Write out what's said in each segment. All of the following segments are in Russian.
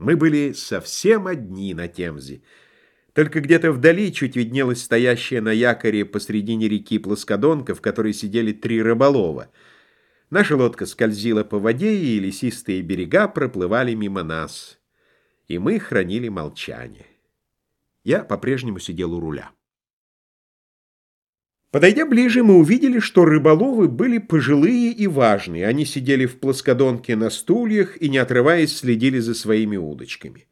Мы были совсем одни на Темзе. Только где-то вдали чуть виднелась стоящая на якоре посредине реки плоскодонка, в которой сидели три рыболова. Наша лодка скользила по воде, и лесистые берега проплывали мимо нас. И мы хранили молчание. Я по-прежнему сидел у руля. Подойдя ближе, мы увидели, что рыболовы были пожилые и важные. Они сидели в плоскодонке на стульях и, не отрываясь, следили за своими удочками.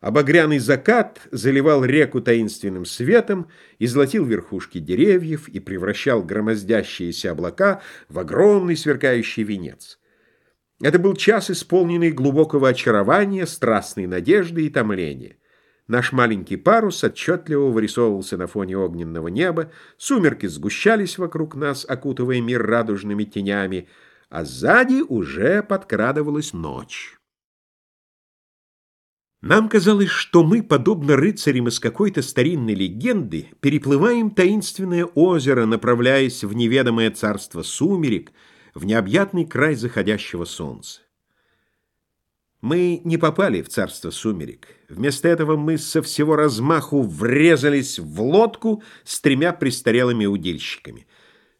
Обогряный закат заливал реку таинственным светом, излотил верхушки деревьев и превращал громоздящиеся облака в огромный сверкающий венец. Это был час, исполненный глубокого очарования, страстной надежды и томления. Наш маленький парус отчетливо вырисовывался на фоне огненного неба, сумерки сгущались вокруг нас, окутывая мир радужными тенями, а сзади уже подкрадывалась ночь. Нам казалось, что мы, подобно рыцарям из какой-то старинной легенды, переплываем таинственное озеро, направляясь в неведомое царство сумерек, в необъятный край заходящего солнца. Мы не попали в царство сумерек. Вместо этого мы со всего размаху врезались в лодку с тремя престарелыми удильщиками.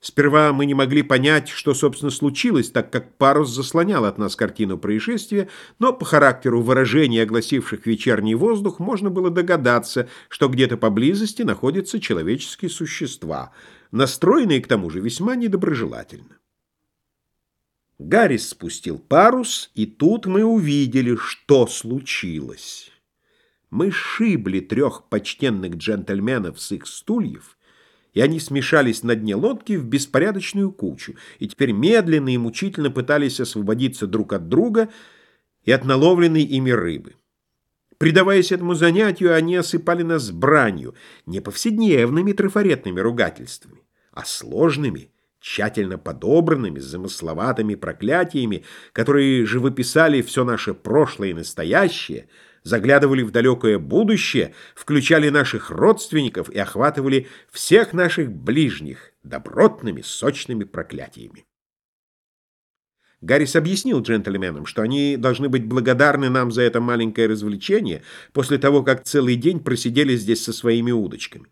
Сперва мы не могли понять, что, собственно, случилось, так как парус заслонял от нас картину происшествия, но по характеру выражений, огласивших вечерний воздух, можно было догадаться, что где-то поблизости находятся человеческие существа, настроенные, к тому же, весьма недоброжелательно. Гаррис спустил парус, и тут мы увидели, что случилось. Мы шибли трех почтенных джентльменов с их стульев, и они смешались на дне лодки в беспорядочную кучу, и теперь медленно и мучительно пытались освободиться друг от друга и от наловленной ими рыбы. Предаваясь этому занятию, они осыпали нас бранью, не повседневными трафаретными ругательствами, а сложными, тщательно подобранными, замысловатыми проклятиями, которые живописали все наше прошлое и настоящее, заглядывали в далекое будущее, включали наших родственников и охватывали всех наших ближних добротными, сочными проклятиями. Гаррис объяснил джентльменам, что они должны быть благодарны нам за это маленькое развлечение после того, как целый день просидели здесь со своими удочками.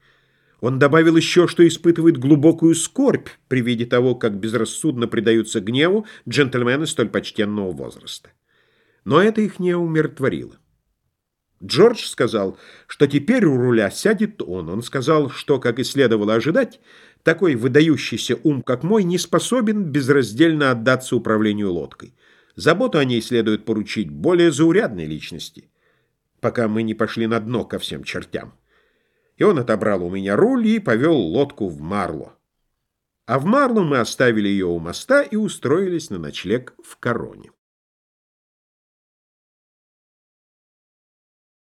Он добавил еще, что испытывает глубокую скорбь при виде того, как безрассудно предаются гневу джентльмены столь почтенного возраста. Но это их не умиротворило. Джордж сказал, что теперь у руля сядет он. Он сказал, что, как и следовало ожидать, такой выдающийся ум, как мой, не способен безраздельно отдаться управлению лодкой. Заботу о ней следует поручить более заурядной личности, пока мы не пошли на дно ко всем чертям и он отобрал у меня руль и повел лодку в Марло. А в Марло мы оставили ее у моста и устроились на ночлег в Короне.